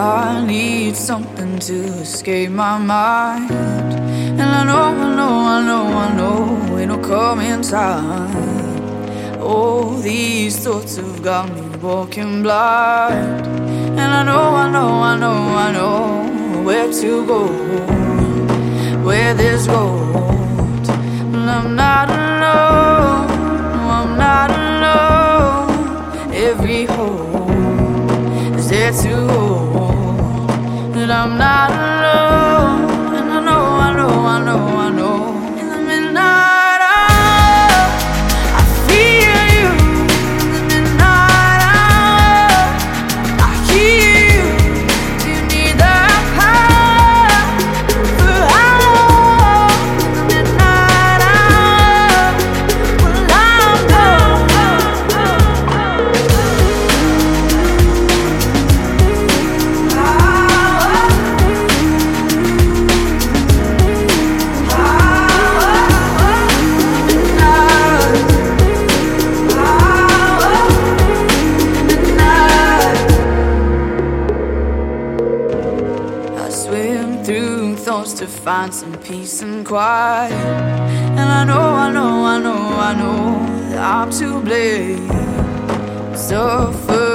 I need something to escape my mind. And I know, I know, I know, I know it'll come in time. Oh, these thoughts have got me walking blind. And I know, I know, I know, I know where to go, where there's gold. But I'm not alone, I'm not alone. Every hole is there to hold. I'm not to find some peace and quiet. And I know, I know, I know, I know that I'm to blame. Suffocating